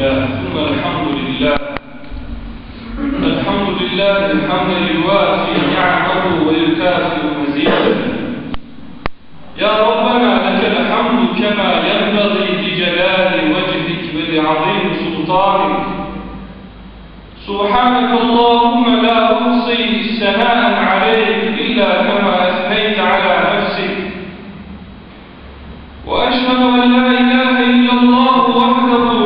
لله ثم الحمد لله. الحمد لله الحمد يوافي نعمه ويكافئ مزيده يا ربنا لك الحمد كما ينبغي لجلال وجهك ولعظيم سلطانك. سبحانك اللهم لا أحصي ثناء عليك إلا كما أثنيت على نفسك. وأشهد أن لا إله إلا الله وحده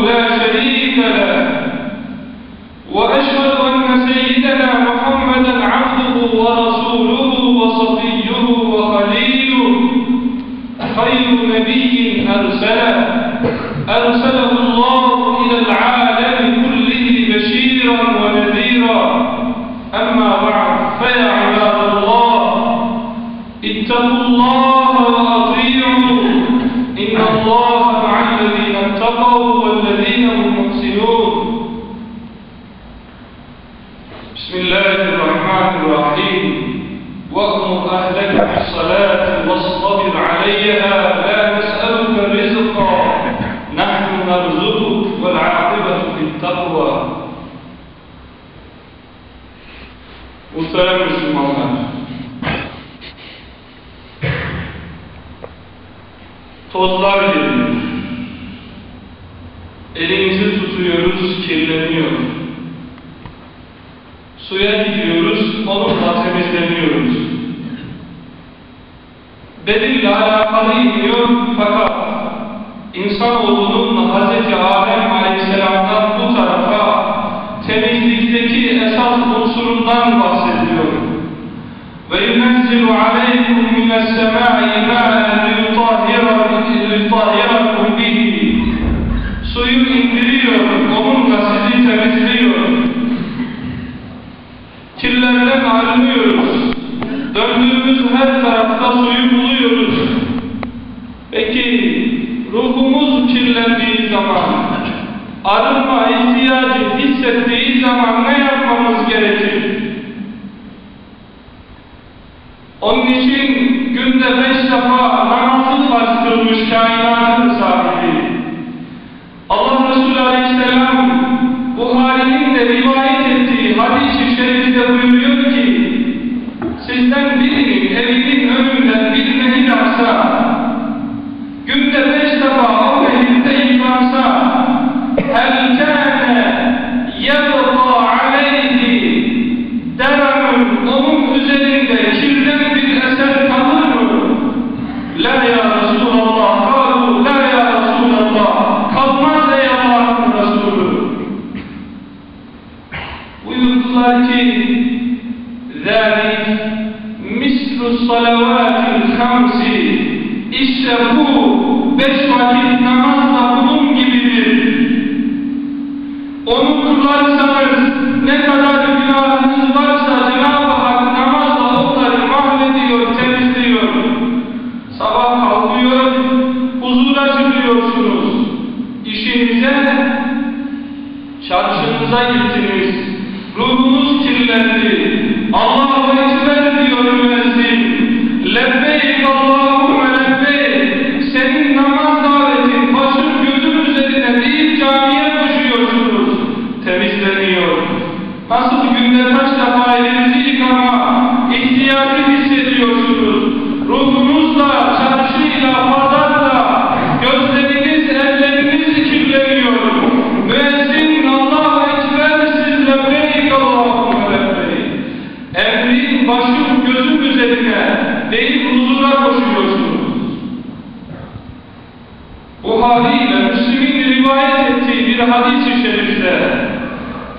الله مع الذين اتقوا Muhterem Müslümanlar, tozlar geliyor. Elimizi tutuyoruz, kirleniyor. Suya gidiyoruz, onunla temizleniyoruz. Bedille alakalı iniyor fakat insanoğlunun Hz. Adem Aleyhisselam'dan temizlikteki esas unsurundan bahsediyor. وَيُنَزِّلُ عَلَيْكُمْ مِنَ السَّمَاءِ مَاءً لِيُطَهِّرَكُمْ بِهِ Suyu indiriyor, onunla sizi temizliyor. Kirlerden arınıyoruz. Döndüğümüz her tarafta suyu buluyoruz. Peki ruhumuz kirlendiği zaman, arınma ihtiyacı Onun için günde beş defa namazı farz kainatın sahibi. Allah Resulü Aleyhisselam Buhari'nin de rivayet Satan günde kaç defa elinizi yıkama ihtiyacı hissediyorsunuz. Ruhunuzla, çarşıyla, pazarla gözleriniz, elleriniz kirleniyor. Müezzin Allahu Ekber siz lebbeyk lebbeyk. Emrin başım gözüm üzerine değil huzura koşuyorsunuz. Buhari ile Müslim'in rivayet ettiği bir hadis-i şerifte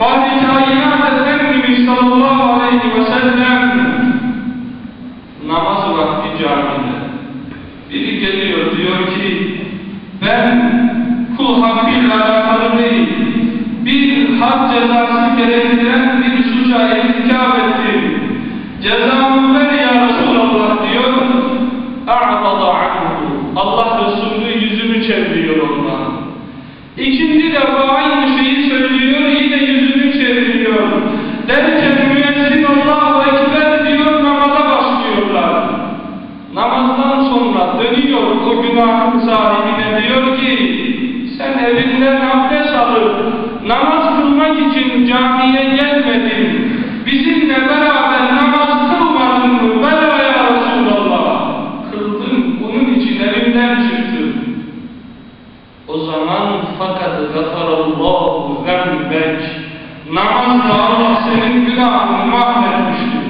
Fahri Kainat Efendimiz sallallahu aleyhi ve sellem. Namaz biri geliyor diyor ki ben kul hakkıyla alakalı bir had cezası gerektiren bir suça irtikab ettim camiye gelmedin, bizimle beraber namaz kılmadın mı? Bela ya Resulallah. Kıldın, bunun için evimden çıktın. O zaman fakat gafarallahu zembek. Namazda Allah senin günahını mahvetmiştir.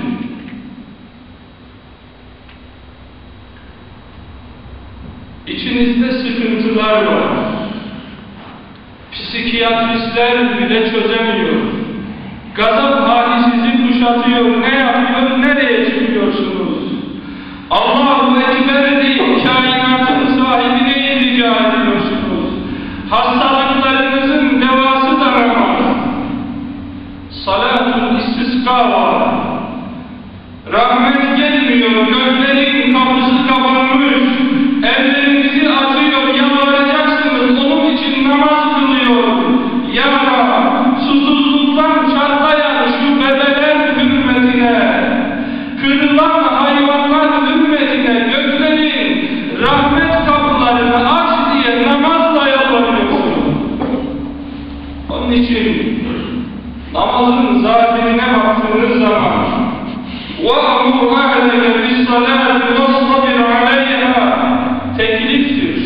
İçinizde sıkıntılar var. Psikiyatristler bile çözemiyor. Gazap hali sizi kuşatıyor. Ne yapıyor? Nereye çıkıyorsunuz? Allahu Ekber deyip kainatın sahibine rica ediyorsunuz. Hastalıklarınızın devası da namaz. Salatul istiska var. Rahmet gelmiyor, gözlerin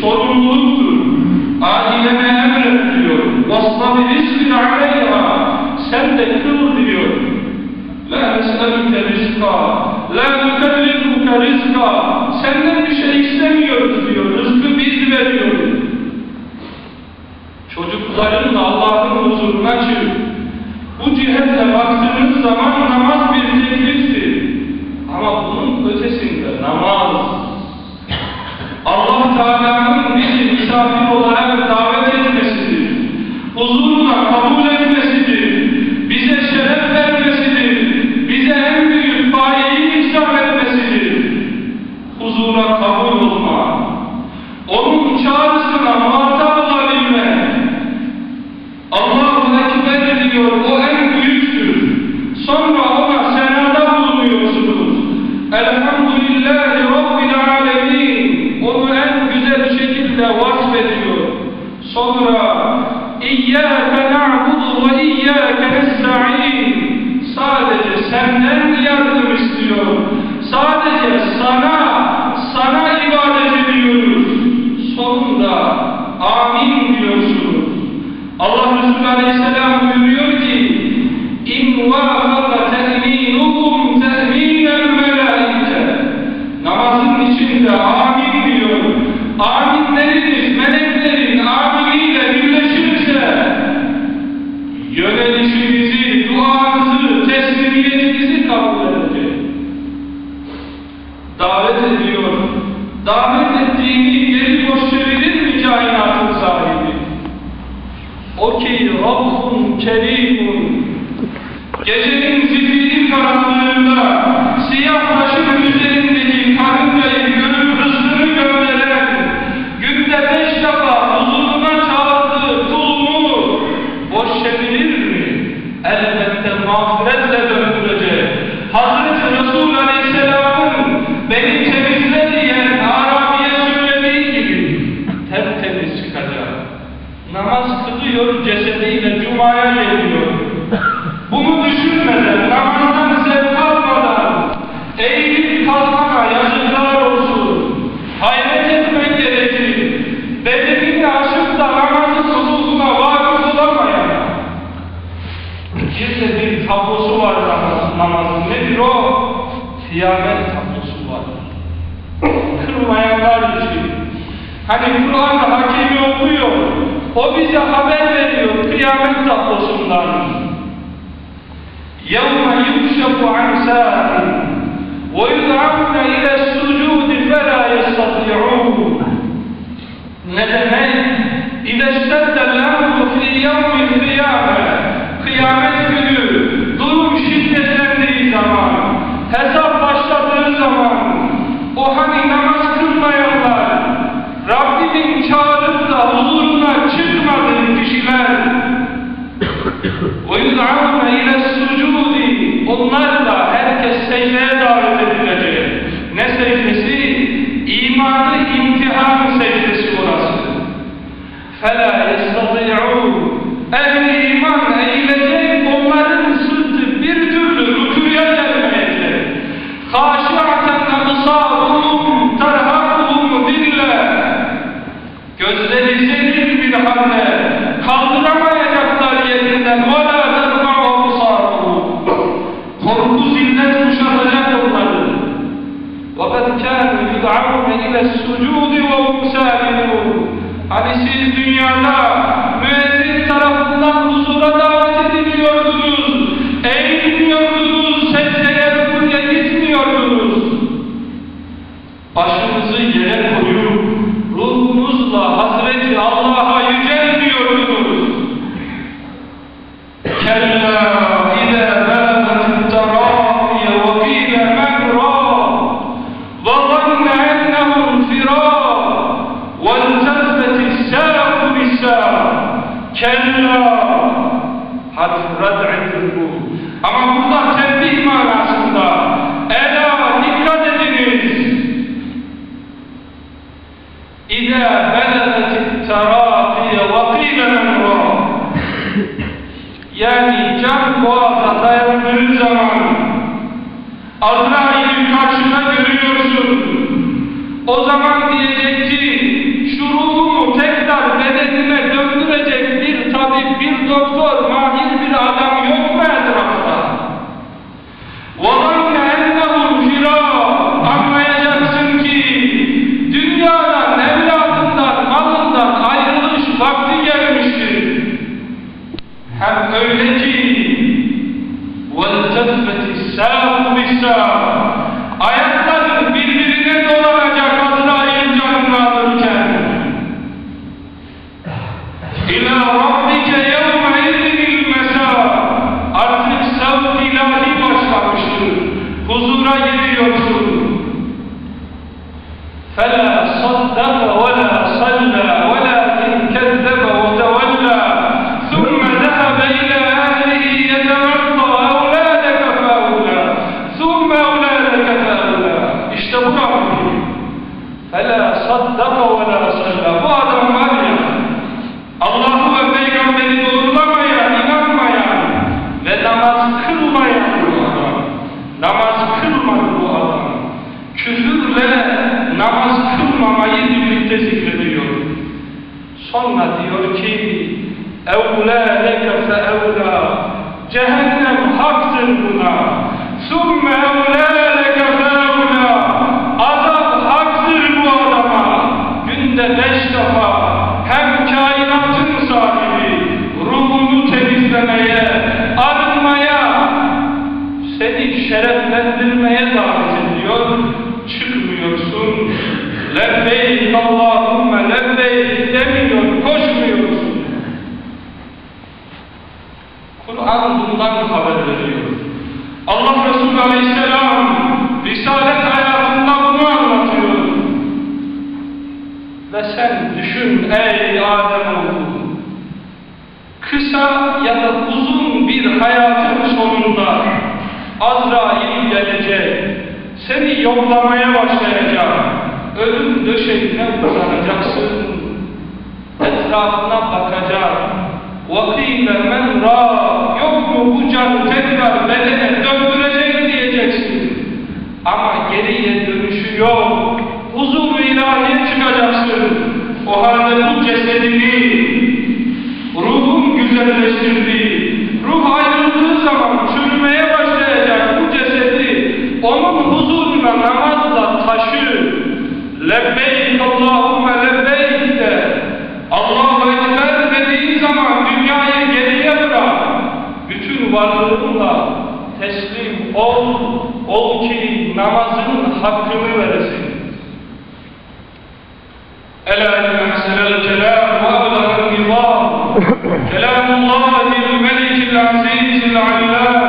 sorumluluktur. Adileme emret diyor. Vasla birisbir aleyha. Sen de kıl diyor. La nes'elüke rizka. La nükellifuke rizka. Senden bir şey istemiyoruz diyor. Rızkı biz veriyoruz. Çocukların Allah'ın huzuruna çık. Bu cihetle baktığınız zaman namaz bir tekliftir. Ama bunun ötesinde namaz Sonra İyyâke na'budu ve iyyâke nesta'in. Sadece senden yardım istiyor. Sadece sana, sana ibadet ediyoruz. Sonunda amin diyorsunuz. Allah Resulü Aleyhisselam buyuruyor ki İn vâfaka te'minukum te'minel melâike Namazın içinde amin Gecenin zifiri karanlığında siyah taşın üzerindeki karıncayı görüp rızkını gönderen günde beş defa huzuruna çağırdığı kulunu boş çevirir mi? Elbette mağfiretle döndürecek. Hazreti Resul Aleyhisselam'ın beni temizle diyen Arabiye söylediği gibi tertemiz çıkacak. Namaz kılıyor, cesediyle cumaya geliyor. Bunu düşünmeden, namazdan zevk almadan, eğilip kalkana yazıklar olsun. Hayret etmek gerekir. Bedenini açıp da namazın huzuruna vakıf olamayan. De bir tablosu var namaz, namazın. Nedir o? Kıyamet tablosu var. Kırmayanlar için. Hani Kur'an'da hakemi okuyor. O bize haber veriyor kıyamet tablosundan. يَوْمَ يُكْشَفُ عَنْ سَاقٍ وَيُدْعَوْنَ إِلَى السُّجُودِ فَلَا يَسْتَطِيعُونَ Ne demek? اِذَا اشْتَدَّ الْأَمْرُ فِي يَوْمِ الْقِيَامَةِ Kıyamet günü durum şiddetlendiği zaman, hesap başladığı zaman, o hani namaz kılmayanlar, Rabbinin çağırıp da huzuruna çıkmadığı kişiler وَيُدْعَوْنَ اِلَى السُّجُودِ فَلَا يَسْتَطِيعُونَ Ehli Başınızı yere koyup ruhunuzla Hazreti Allah'a doktor, mahir bir adam yok mu etrafta? وَظَنَّ اَنَّهُ فِرَاء Anlayacaksın ki dünyadan, evladından, malından ayrılış vakti gelmiştir. Hem öyle ki وَالْتَفَّتِ السَّاقُ بِالسَّاقُ Ayakların birbirine dolanacak Azrail canını alırken İlâ Rabbike Huzura gidiyorsun. فَلَا صَدَّقَ şereflendirmeye davet ediyor. Çıkmıyorsun. Lebbeyk Allahümme lebbeyk demiyor, koşmuyorsun. Kur'an bundan haber veriyor. Allah Resulü Aleyhisselam Risalet hayatında bunu anlatıyor. Ve sen düşün ey Ademoğlu. Kısa ya da uzun bir hayatın sonunda Azrail gelecek. Seni yollamaya başlayacak. Ölüm döşeğine uzanacaksın. Etrafına bakacak. وَقِيلَ مَنْ رَا Yok mu bu canı tekrar bedene döndürecek diyeceksin. Ama geriye dönüşü yok. Huzur-u ilahiye çıkacaksın. O halde bu cesedini ruhun güzelleştirdiği, Allahümme lebbeyk de Allahu Ekber dediğin zaman dünyayı geriye bırak. Bütün varlığınla teslim ol, ol ki namazın hakkını veresin. Ela emselel kelam ve alem nizam. Kelamullahil melikil azizil allam.